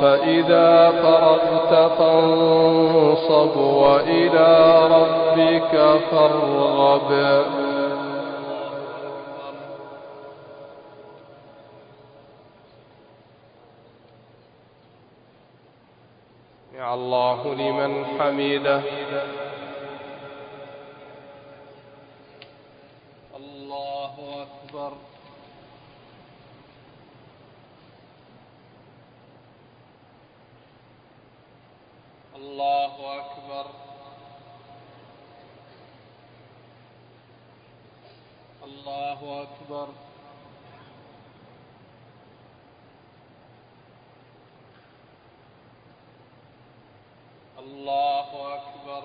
فإذا فرغت فانصب وإلى ربك فارغب. يا الله لمن حمده الله أكبر الله أكبر الله أكبر الله أكبر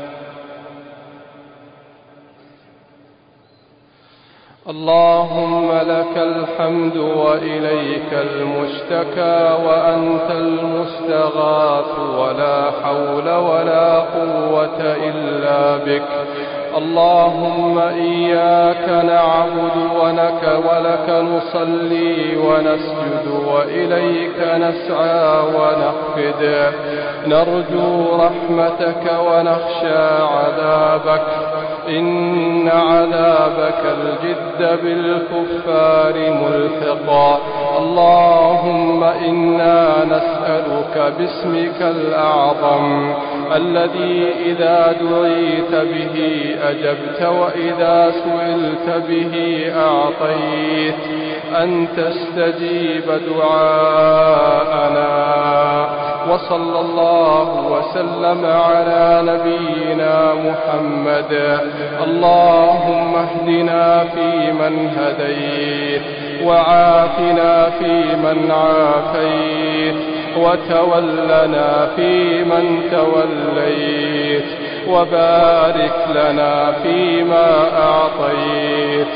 اللهم لك الحمد وإليك المشتكى وأنت المستغاث ولا حول ولا قوة إلا بك. اللهم إياك نعبد ونك ولك نصلي ونسجد وإليك نسعى ونخفد نرجو رحمتك ونخشى عذابك. إن عذابك الجد بالكفار ملحقا. اللهم إنا نسألك باسمك الأعظم الذي إذا دعيت به أجبت وإذا سئلت به أعطيت. أن تستجيب دعاءنا. وصلى الله وسلم على نبينا محمد. اللهم اهدنا فيمن هديت وعافنا فيمن عافيت وتولنا فيمن توليت وبارك لنا فيما أعطيت.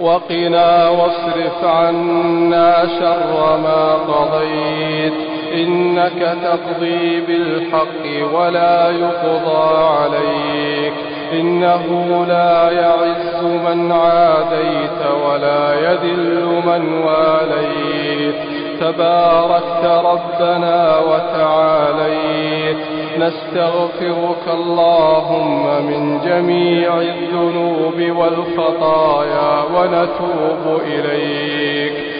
وقنا واصرف عنا شر ما قضيت. إنك تقضي بالحق ولا يقضى عليك. إنه لا يعز من عاديت ولا يذل من واليت. تباركت ربنا وتعاليت. نستغفرك اللهم من جميع الذنوب والخطايا ونتوب إليك.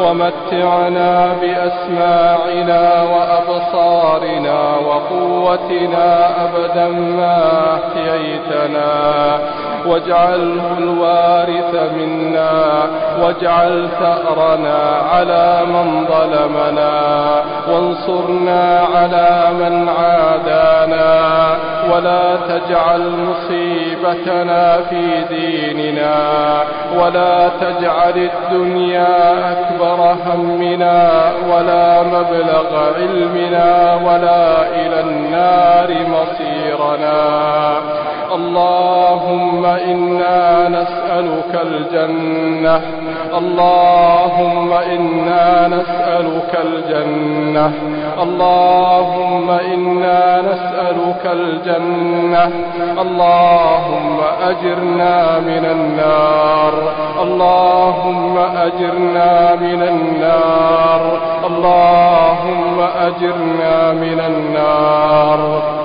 ومتعنا بأسماعنا وأبصارنا وقوتنا أبدا ما أحييتنا. واجعله الوارث منا واجعل ثأرنا على من ظلمنا وانصرنا على من عادانا. ولا تجعل مصيبتنا في ديننا ولا تجعل الدنيا أكبر همنا ولا مبلغ علمنا ولا إلى النار مصيرنا. اللهم إنا نسألك الجنة اللهم إنا نسألك الجنة. اللهم إنا نسألك الجنة. اللهم أجرنا من النار. اللهم أجرنا من النار. اللهم وأجرنا من النار.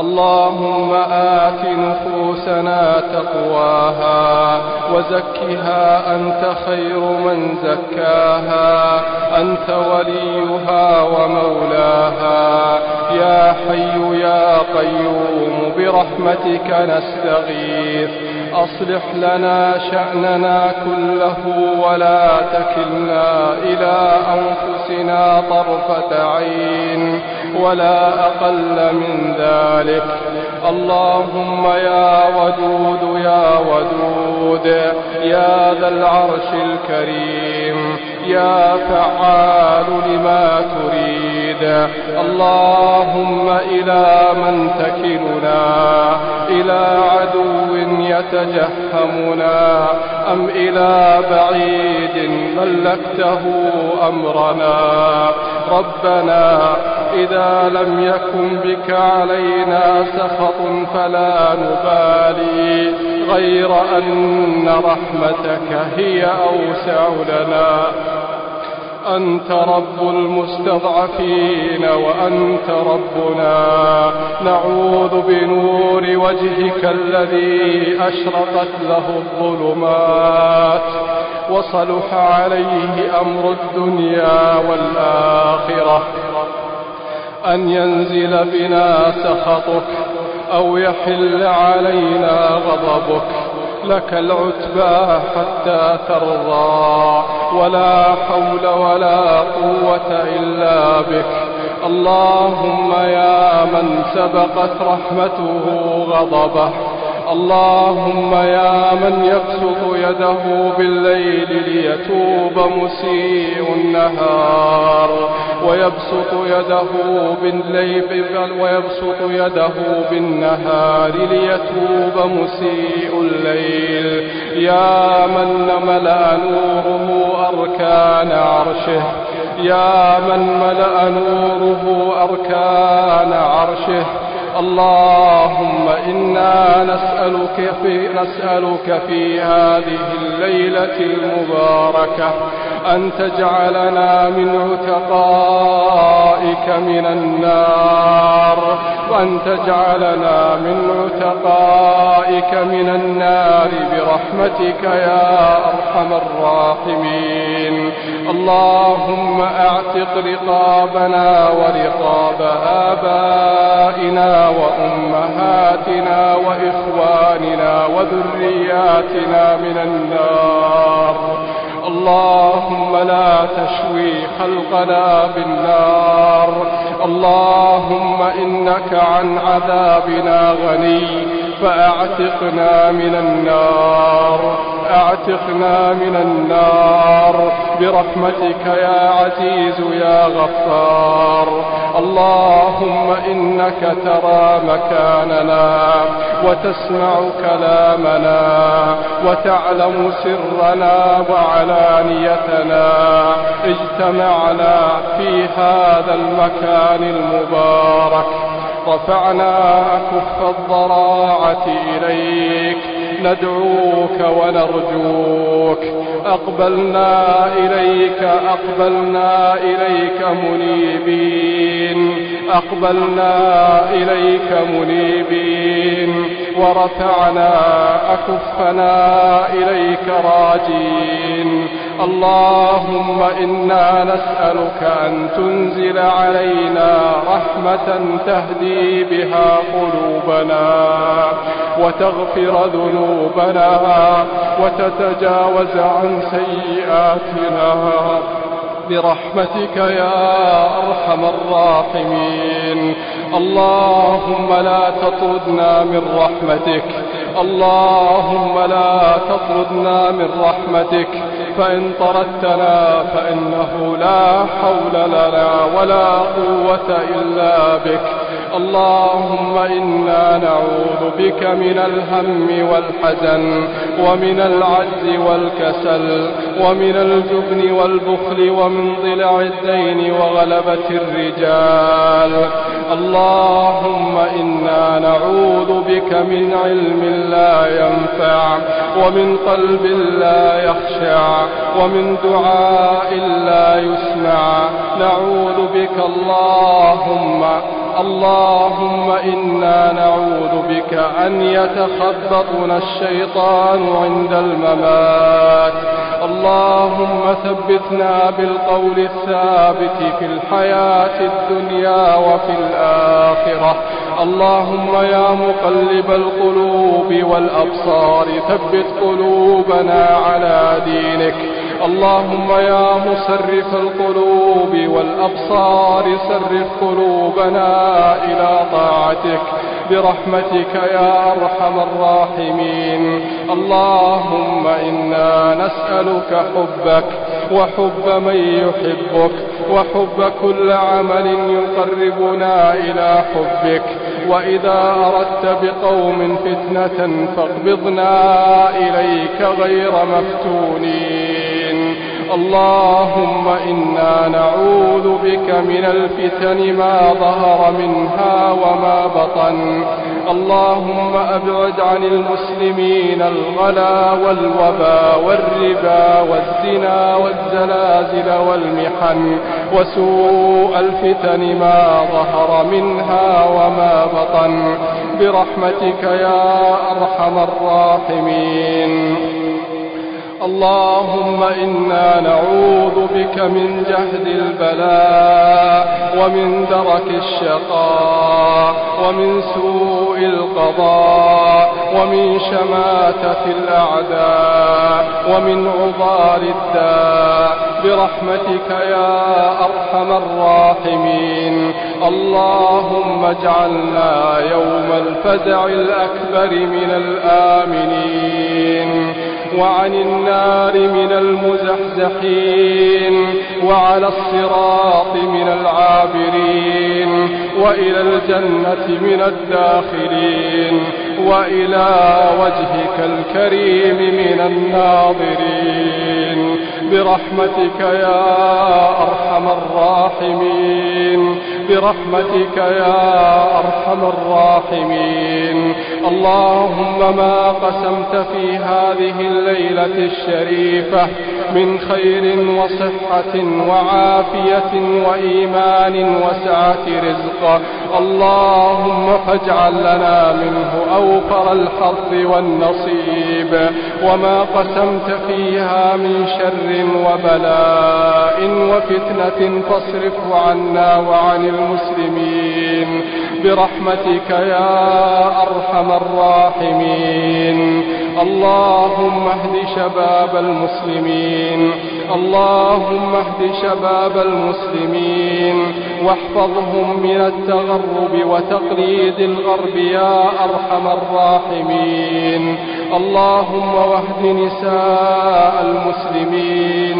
اللهم آت نفوسنا تقواها وزكها أنت خير من زكاها أنت وليها ومولاها. يا حي يا قيوم برحمتك نستغيث. أصلح لنا شأننا كله ولا تكلنا إلى أنفسنا طرفة عين ولا أقل من ذلك. اللهم يا ودود يا ودود يا ذا العرش الكريم يا فعال لما تريد. اللهم إلى من تكلنا إلى عدو يتجهمنا أم إلى بعيد ملكته أمرنا. ربنا إذا لم يكن بك علينا سخط فلا نبالي غير أن رحمتك هي أوسع لنا. أنت رب المستضعفين وأنت ربنا. نعوذ بنور وجهك الذي أشرقت له الظلمات. وصلح عليه أمر الدنيا والآخرة. أن ينزل بنا سخطك أو يحل علينا غضبك. لك العتبى حتى ترضى. ولا حول ولا قوة إلا بك. اللهم يا من سبقت رحمته غضبه اللهم يا من يبسط يده بالليل ليتوب مسيء النهار ويبسط يده بالليل ويبسط يده بالنهار ليتوب مسيء الليل. يا من ملأ نوره أركان عرشه يا من ملأ نوره أركان عرشه. اللهم إنا نسألك في, نسألك في هذه الليلة المباركة. أن تجعلنا من عتقائك من النار وأن تجعلنا من عتقائك من النار برحمتك يا أرحم الراحمين. اللهم أعتق رقابنا ورقاب آبائنا وأمهاتنا وإخواننا وذرياتنا من النار. اللهم لا تشوي خلقنا بالنار. اللهم إنك عن عذابنا غني فأعتقنا من النار. أعتقنا من النار. برحمتك يا عزيز يا غفار. اللهم إنك ترى مكاننا وتسمع كلامنا وتعلم سرنا وعلانيتنا. اجتمعنا في هذا المكان المبارك. رفعنا أكف الضراعة إليك. ندعوك ونرجوك. أقبلنا إليك أقبلنا إليك منيبين. أقبلنا إليك منيبين. ورفعنا أكفنا إليك راجين. اللهم إنا نسألك أن تنزل علينا رحمة تهدي بها قلوبنا وتغفر ذنوبنا وتتجاوز عن سيئاتنا. برحمتك يا أرحم الراحمين. اللهم لا تطردنا من رحمتك. اللهم لا تطردنا من رحمتك. فإن طردتنا فإنه لا حول لنا ولا قوة إلا بك. اللهم إنا نعوذ بك من الهم والحزن ومن العجز والكسل ومن الجبن والبخل ومن ضلع الدين وغلبة الرجال. اللهم إنا نعوذ بك من علم لا ينفع ومن قلب لا يخشع ومن دعاء لا يسمع. نعوذ بك اللهم اللهم إنا نعوذ بك أن يتخبطنا الشيطان عند الممات. اللهم ثبتنا بالقول الثابت في الحياة الدنيا وفي الآخرة. اللهم يا مقلب القلوب والأبصار ثبت قلوبنا على دينك. اللهم يا مصرف القلوب والأبصار صرف قلوبنا إلى طاعتك. برحمتك يا أرحم الراحمين. اللهم إنا نسألك حبك وحب من يحبك وحب كل عمل يقربنا إلى حبك. وإذا أردت بقوم فتنة فاقبضنا إليك غير مفتونين. اللهم إنا نعوذ بك من الفتن ما ظهر منها وما بطن. اللهم أبعد عن المسلمين الغلا والوبا والربا والزنا والزلازل والمحن. وسوء الفتن ما ظهر منها وما بطن. برحمتك يا أرحم الراحمين. اللهم إنا نعوذ بك من جهد البلاء ومن درك الشقاء ومن سوء القضاء ومن شماتة الأعداء ومن عضال الداء. برحمتك يا أرحم الراحمين. اللهم اجعلنا يوم الفزع الأكبر من الآمنين. وعن النار من المزحزحين. وعلى الصراط من العابرين. وإلى الجنة من الداخلين. وإلى وجهك الكريم من الناظرين. برحمتك يا أرحم الراحمين. برحمتك يا أرحم الراحمين. اللهم ما قسمت في هذه الليلة الشريفة من خير وصحة وعافية وإيمان وسعة رزق. اللهم فاجعل لنا منه أوفر الحظ والنصيب. وما قسمت فيها من شر وبلاء وفتنة فاصرفه عنا وعن المسلمين. برحمتك يا أرحم الراحمين. اللهم اهد شباب المسلمين اللهم اهد شباب المسلمين واحفظهم من التغرب وتقليد الغرب يا أرحم الراحمين. اللهم واهد نساء المسلمين.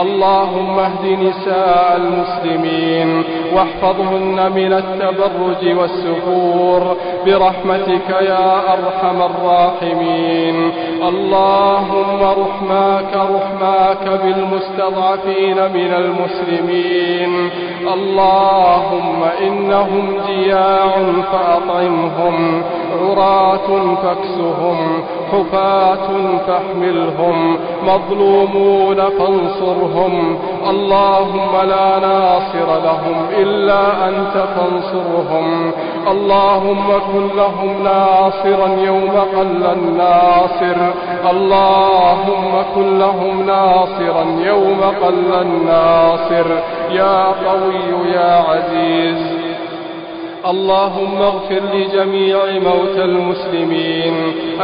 اللهم اهد نساء المسلمين واحفظهن من التبرج والسفور برحمتك يا أرحم الراحمين. اللهم رحماك رحماك بالمستضعفين من المسلمين. اللهم إنهم جياع فأطعمهم. عراة فاكسهم حفاة فاحملهم مظلومون فانصرهم. اللهم لا ناصر لهم إلا أنت فانصرهم. اللهم كن لهم ناصرا يوم قل الناصر. اللهم كن لهم ناصرا يوم قل الناصر. يا قوي يا عزيز. اللهم اغفر لجميع موتى المسلمين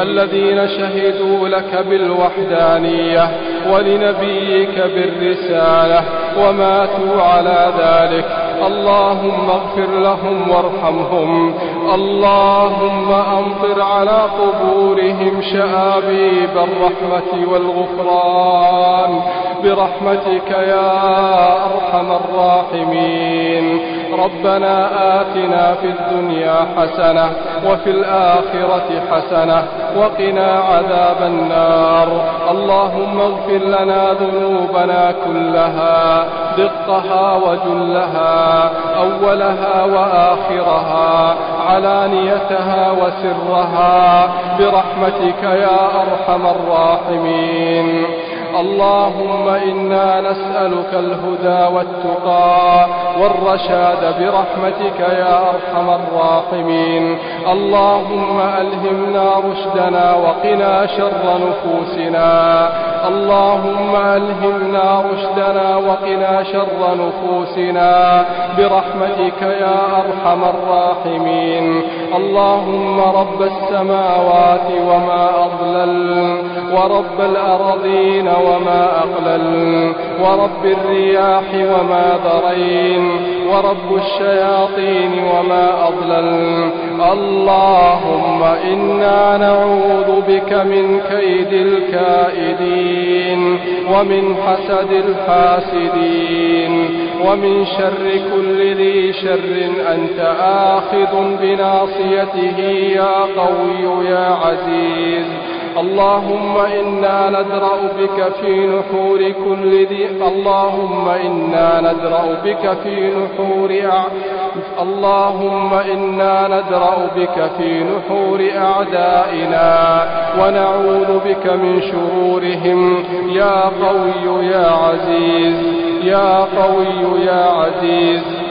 الذين شهدوا لك بالوحدانية ولنبيك بالرسالة وماتوا على ذلك. اللهم اغفر لهم وارحمهم. اللهم أمطر على قبورهم شآبيب الرحمة والغفران. برحمتك يا أرحم الراحمين. ربنا آتنا في الدنيا حسنة وفي الآخرة حسنة وقنا عذاب النار. اللهم اغفر لنا ذنوبنا كلها دقها وجلها أولها وآخرها علانيتها وسرها برحمتك يا أرحم الراحمين. اللهم إنا نسألك الهدى والتقى والرشاد برحمتك يا أرحم الراحمين. اللهم ألهمنا رشدنا وقنا شر نفوسنا. اللهم ألهمنا رشدنا وقنا شر نفوسنا برحمتك يا أرحم الراحمين. اللهم رب السماوات وما أضلل ورب الأرضين وما أقلل ورب الرياح وما ذرين ورب الشياطين وما أضلل. اللهم إنا نعوذ بك من كيد الكائدين. ومن حسد الحاسدين ومن شر كل ذي شر أنت آخذ بناصيته يا قوي يا عزيز اللهم إنا ندرأ بك في نحور كل ذي اللهم إنا ندرأ بك في نحور. اللهم إنا ندرأ بك في نحور أعدائنا ونعوذ بك من شرورهم. يا قوي يا عزيز يا قوي يا عزيز.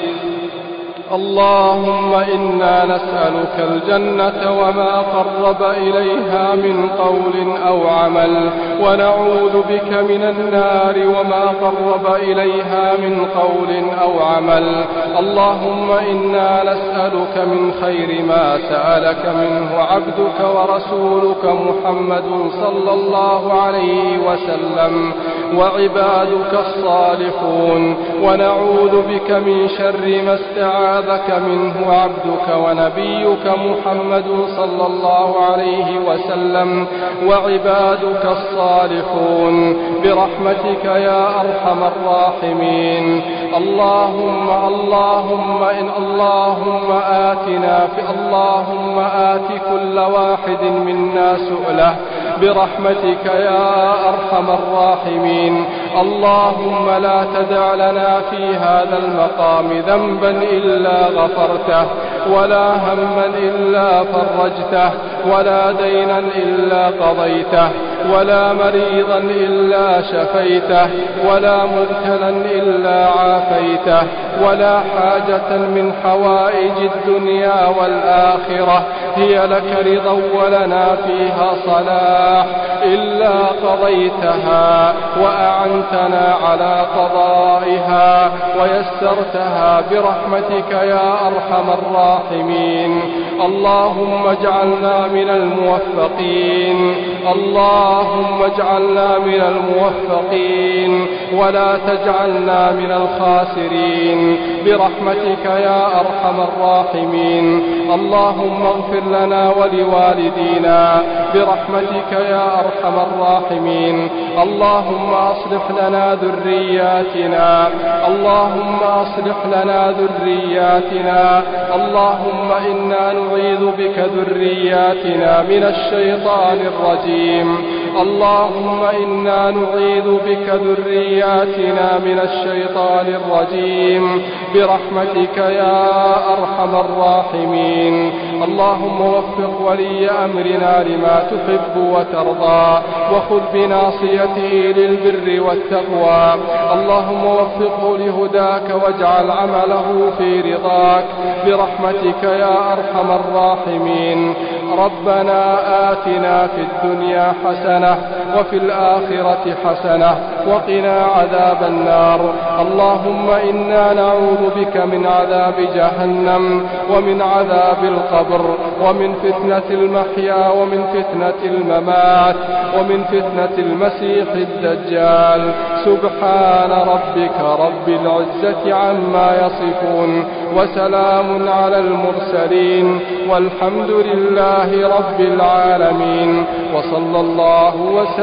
اللهم إنا نسألك الجنة وما قرب إليها من قول أو عمل ونعوذ بك من النار وما قرب إليها من قول أو عمل. اللهم إنا نسألك من خير ما سألك منه عبدك ورسولك محمد صلى الله عليه وسلم. وعبادك الصالحون. ونعوذ بك من شر ما استعاذك منه عبدك ونبيك محمد صلى الله عليه وسلم. وعبادك الصالحون. برحمتك يا أرحم الراحمين. اللهم اللهم إن اللهم آتنا في اللهم آت كل واحد منا سؤله. برحمتك يا أرحم الراحمين. اللهم لا تدع لنا في هذا المقام ذنبا إلا غفرته ولا هما إلا فرجته ولا دينا إلا قضيته. ولا مريضا إلا شفيته ولا مبتلا إلا عافيته ولا حاجة من حوائج الدنيا والآخرة. هي لك رضا ولنا فيها صلاح. إلا قضيتها وأعنتنا على قضائها ويسرتها برحمتك يا أرحم الراحمين. اللهم اجعلنا من الموفقين. اللهم اجعلنا من الموفقين. ولا تجعلنا من الخاسرين. برحمتك يا أرحم الراحمين. اللهم اغفر لنا ولوالدينا. برحمتك يا أرحم الراحمين. اللهم أصلح لنا ذرياتنا. اللهم أصلح لنا ذرياتنا. اللهم إنا نعيذ بك ذرياتنا من الشيطان الرجيم. اللهم إنا نعيذ بك ذرياتنا من الشيطان الرجيم. برحمتك يا أرحم الراحمين. اللهم وفق ولي أمرنا لما تحب وترضى وخذ بناصيته للبر والتقوى. اللهم وفقه لهداك واجعل عمله في رضاك. برحمتك يا أرحم الراحمين. ربنا آتنا في الدنيا حسنة وفي الآخرة حسنة وقنا عذاب النار. اللهم إنا نعوذ بك من عذاب جهنم ومن عذاب القبر ومن فتنة المحيا ومن فتنة الممات ومن فتنة المسيح الدجال. سبحان ربك رب العزة عما يصفون وسلام على المرسلين والحمد لله رب العالمين. وصلى الله وسلم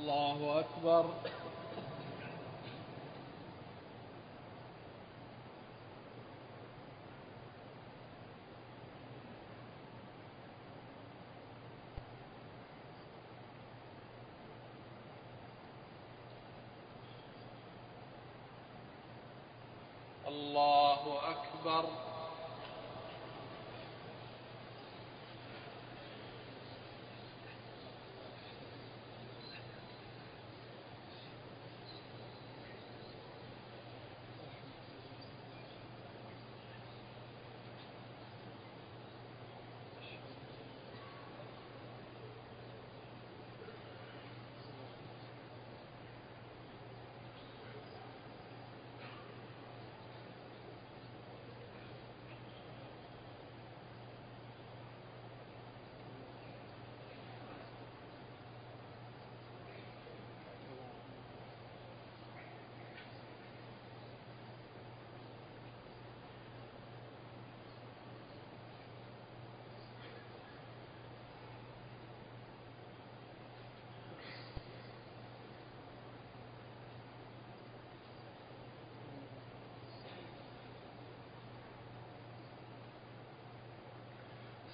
الله أكبر الله أكبر